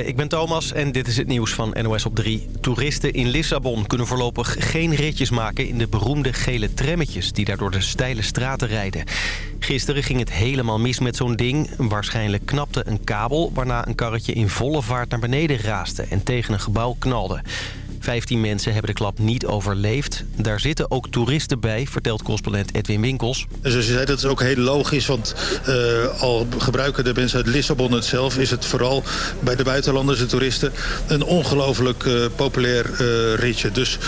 Ik ben Thomas en dit is het nieuws van NOS op 3. Toeristen in Lissabon kunnen voorlopig geen ritjes maken... in de beroemde gele trammetjes die daar door de steile straten rijden. Gisteren ging het helemaal mis met zo'n ding. Waarschijnlijk knapte een kabel... waarna een karretje in volle vaart naar beneden raaste... en tegen een gebouw knalde. 15 mensen hebben de klap niet overleefd. Daar zitten ook toeristen bij, vertelt correspondent Edwin Winkels. Zoals je zei, dat is ook heel logisch. Want uh, al gebruiken de mensen uit Lissabon het zelf... is het vooral bij de buitenlanders en toeristen... een ongelooflijk uh, populair uh, ritje. Dus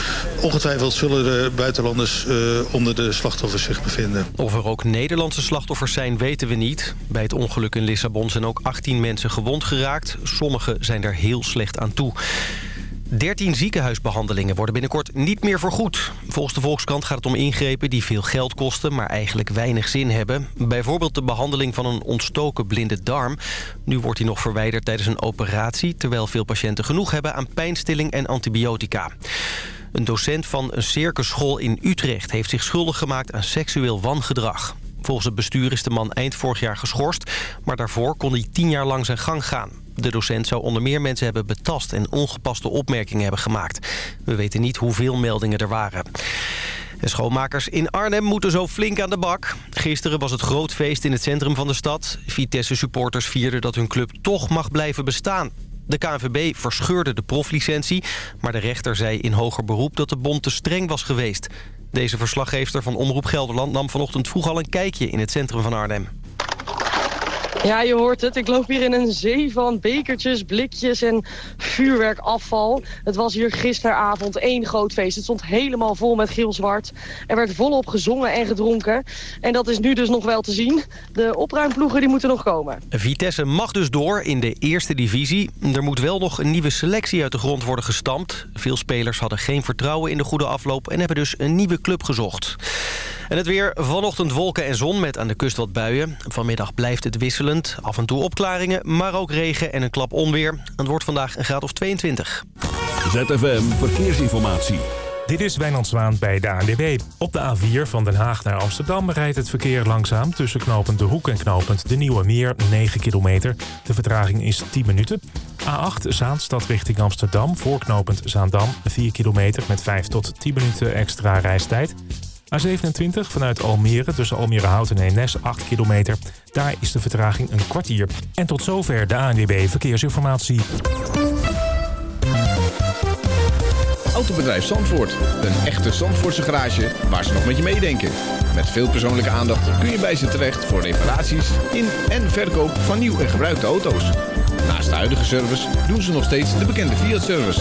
ongetwijfeld zullen de buitenlanders onder de slachtoffers zich bevinden. Of er ook Nederlandse slachtoffers zijn, weten we niet. Bij het ongeluk in Lissabon zijn ook 18 mensen gewond geraakt. Sommigen zijn er heel slecht aan toe. 13 ziekenhuisbehandelingen worden binnenkort niet meer vergoed. Volgens de Volkskrant gaat het om ingrepen die veel geld kosten... maar eigenlijk weinig zin hebben. Bijvoorbeeld de behandeling van een ontstoken blinde darm. Nu wordt die nog verwijderd tijdens een operatie... terwijl veel patiënten genoeg hebben aan pijnstilling en antibiotica. Een docent van een circusschool in Utrecht... heeft zich schuldig gemaakt aan seksueel wangedrag. Volgens het bestuur is de man eind vorig jaar geschorst... maar daarvoor kon hij tien jaar lang zijn gang gaan. De docent zou onder meer mensen hebben betast en ongepaste opmerkingen hebben gemaakt. We weten niet hoeveel meldingen er waren. De schoonmakers in Arnhem moeten zo flink aan de bak. Gisteren was het groot feest in het centrum van de stad. Vitesse-supporters vierden dat hun club toch mag blijven bestaan. De KNVB verscheurde de proflicentie, maar de rechter zei in hoger beroep dat de bond te streng was geweest. Deze verslaggever van Omroep Gelderland nam vanochtend vroeg al een kijkje in het centrum van Arnhem. Ja, je hoort het. Ik loop hier in een zee van bekertjes, blikjes en vuurwerkafval. Het was hier gisteravond één groot feest. Het stond helemaal vol met geel-zwart. Er werd volop gezongen en gedronken. En dat is nu dus nog wel te zien. De opruimploegen die moeten nog komen. Vitesse mag dus door in de eerste divisie. Er moet wel nog een nieuwe selectie uit de grond worden gestampt. Veel spelers hadden geen vertrouwen in de goede afloop... en hebben dus een nieuwe club gezocht. En het weer vanochtend wolken en zon met aan de kust wat buien. Vanmiddag blijft het wisselend. Af en toe opklaringen, maar ook regen en een klap onweer. Het wordt vandaag een graad of 22. ZFM Verkeersinformatie. Dit is Wijnand Zwaan bij de ANWB. Op de A4 van Den Haag naar Amsterdam rijdt het verkeer langzaam... tussen knopend De Hoek en knopend De Nieuwe Meer, 9 kilometer. De vertraging is 10 minuten. A8 Zaanstad richting Amsterdam, voorknopend Zaandam, 4 kilometer... met 5 tot 10 minuten extra reistijd. A27 vanuit Almere tussen Almere Hout en Eemnes 8 kilometer. Daar is de vertraging een kwartier. En tot zover de ANWB Verkeersinformatie. Autobedrijf Zandvoort. Een echte Zandvoortse garage waar ze nog met je meedenken. Met veel persoonlijke aandacht kun je bij ze terecht voor reparaties in en verkoop van nieuw en gebruikte auto's. Naast de huidige service doen ze nog steeds de bekende Fiat-service.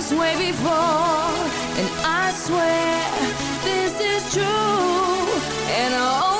this way before. And I swear this is true, and I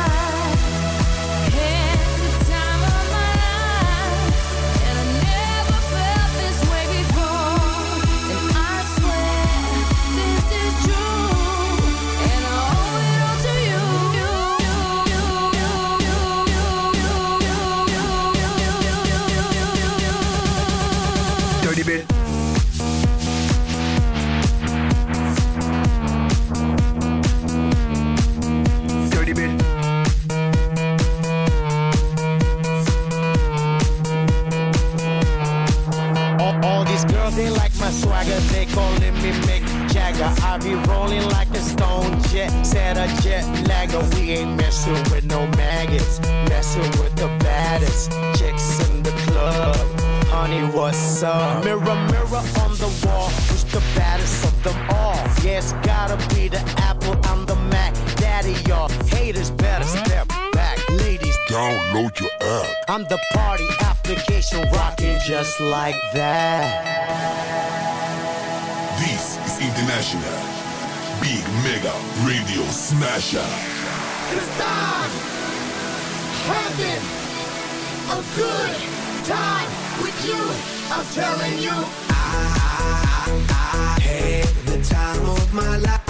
just like that. This is International Big Mega Radio Smasher. It's time! Having a good time with you. I'm telling you. I, I, I had the time of my life.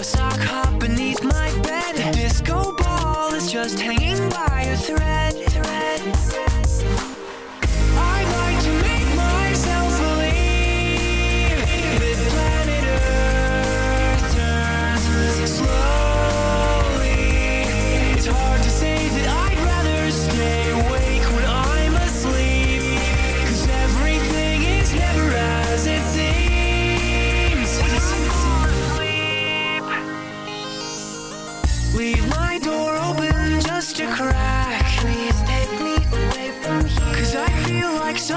A sock hop beneath my bed. A disco ball is just hanging by a thread.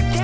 sleep.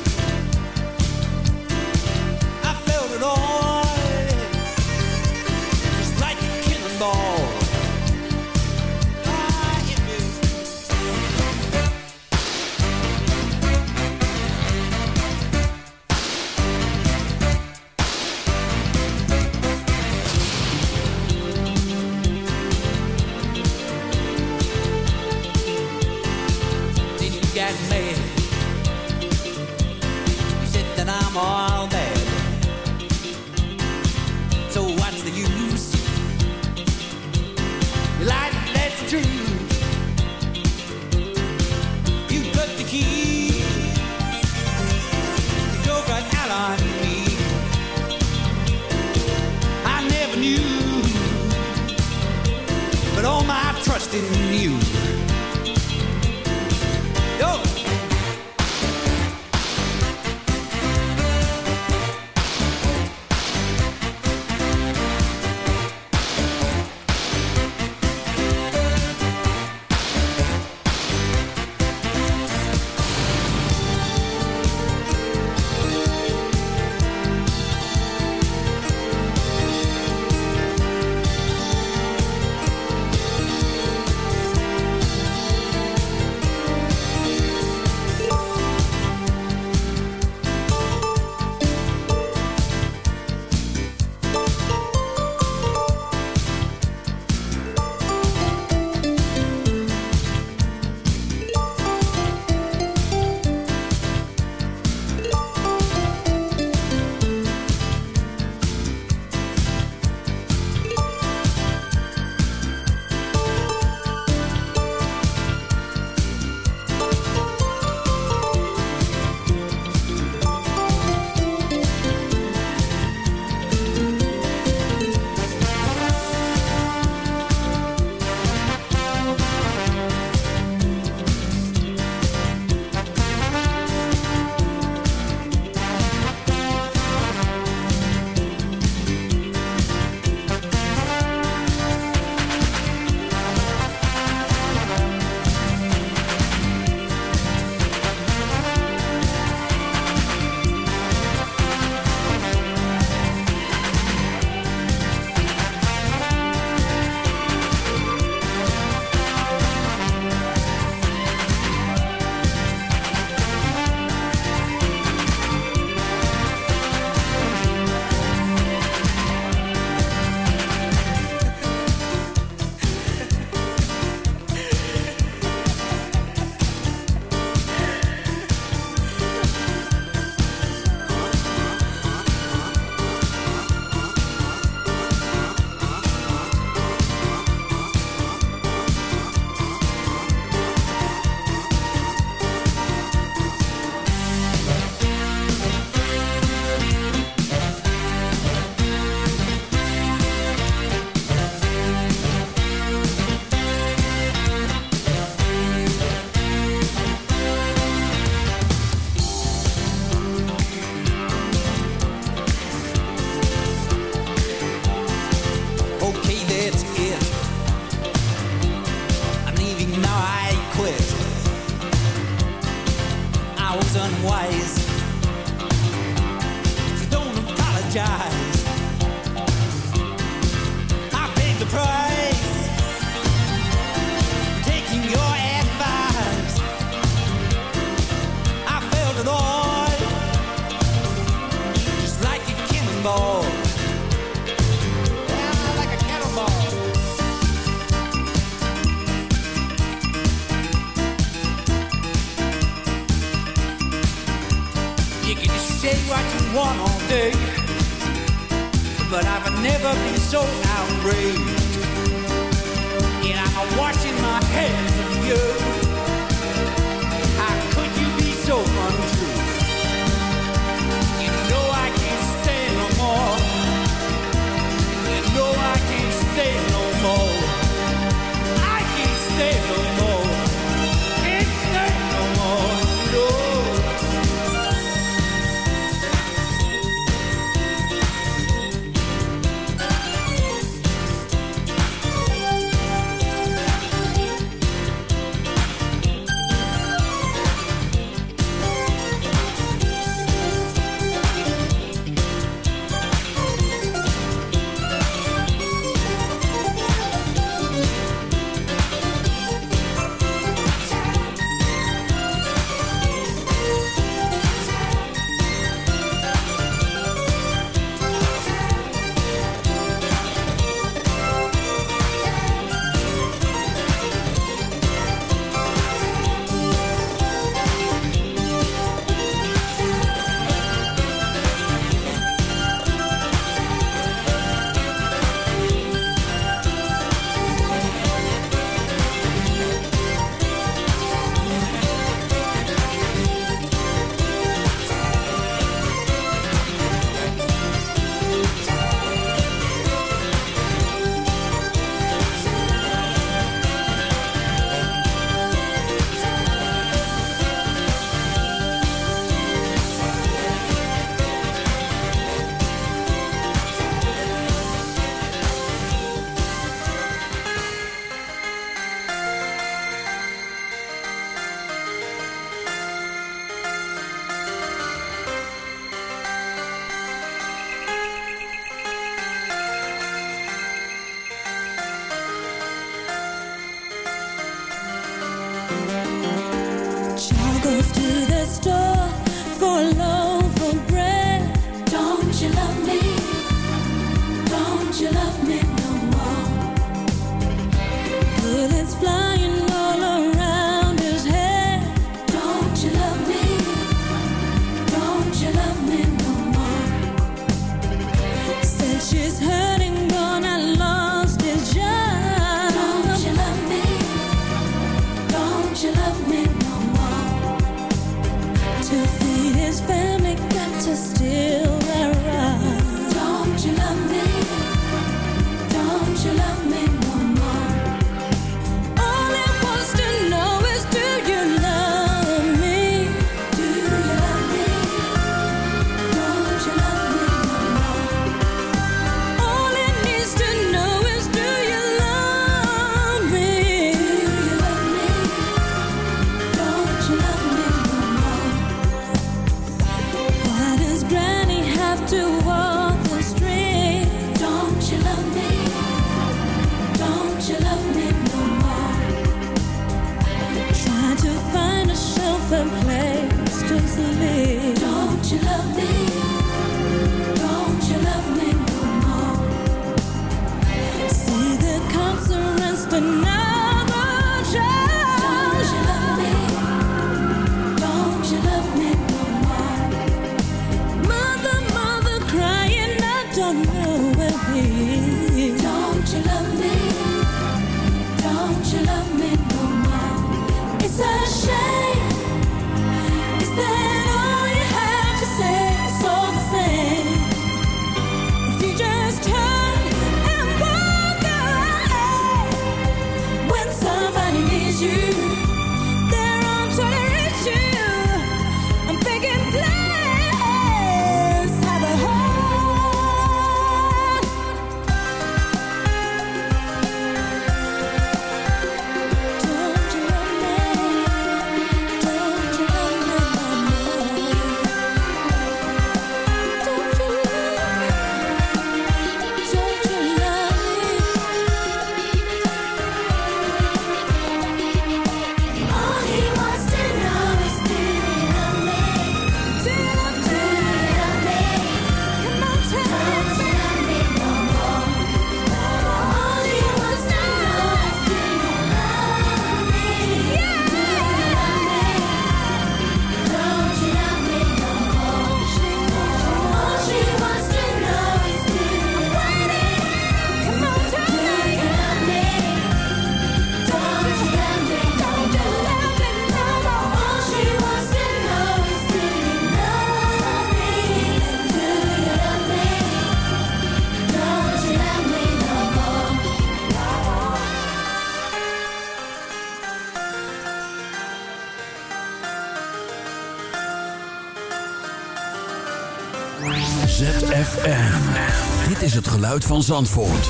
van Zandvoort.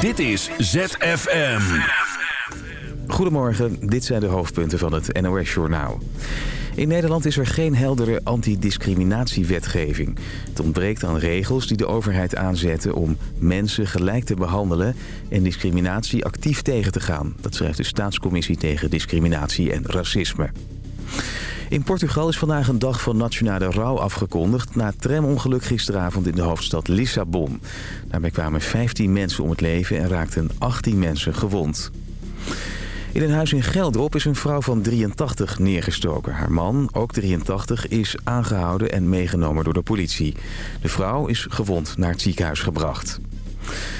Dit is ZFM. Goedemorgen, dit zijn de hoofdpunten van het NOS-journaal. In Nederland is er geen heldere antidiscriminatiewetgeving. Het ontbreekt aan regels die de overheid aanzetten om mensen gelijk te behandelen... en discriminatie actief tegen te gaan. Dat schrijft de Staatscommissie tegen Discriminatie en Racisme. In Portugal is vandaag een dag van nationale rouw afgekondigd... na tramongeluk gisteravond in de hoofdstad Lissabon. Daarbij kwamen 15 mensen om het leven en raakten 18 mensen gewond. In een huis in Geldrop is een vrouw van 83 neergestoken. Haar man, ook 83, is aangehouden en meegenomen door de politie. De vrouw is gewond naar het ziekenhuis gebracht.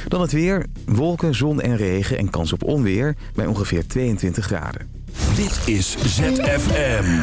Dan het weer, wolken, zon en regen en kans op onweer bij ongeveer 22 graden. Dit is ZFM.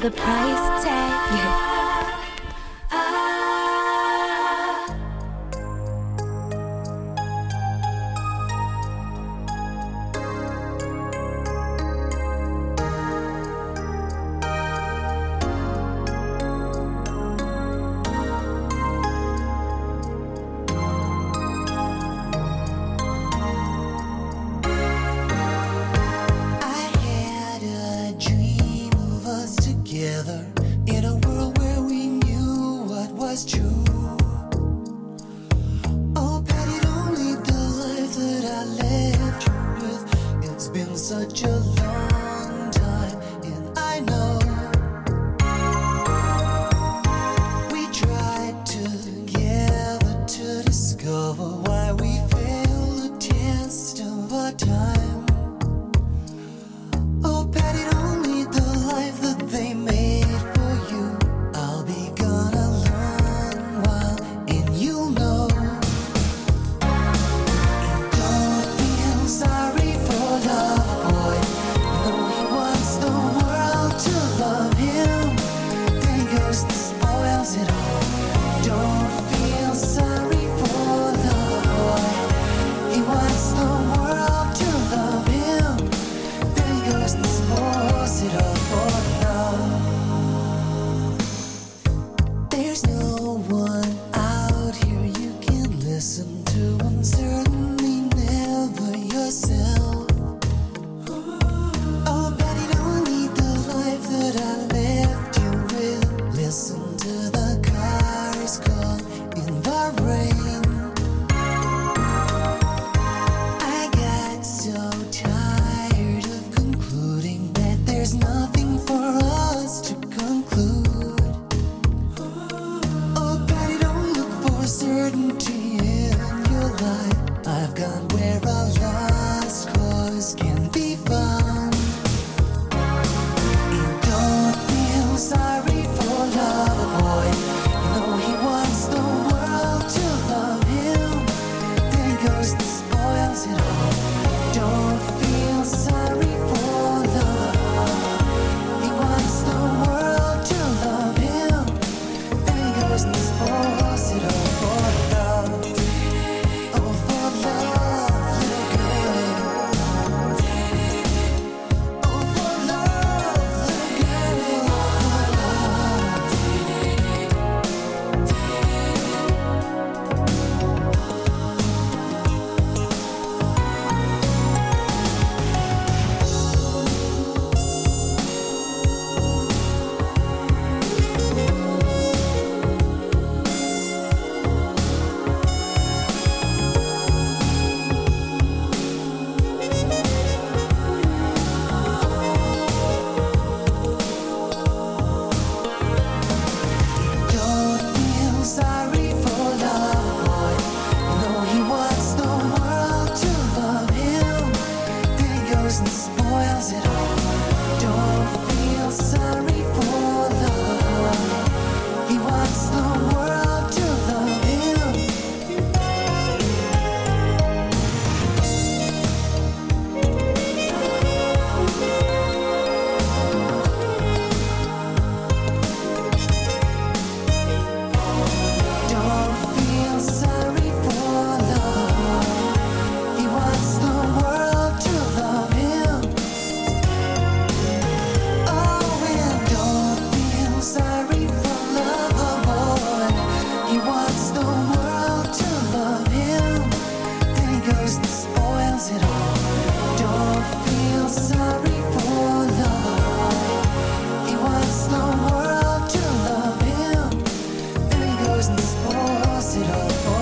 the price. Was true. distances pours it all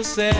little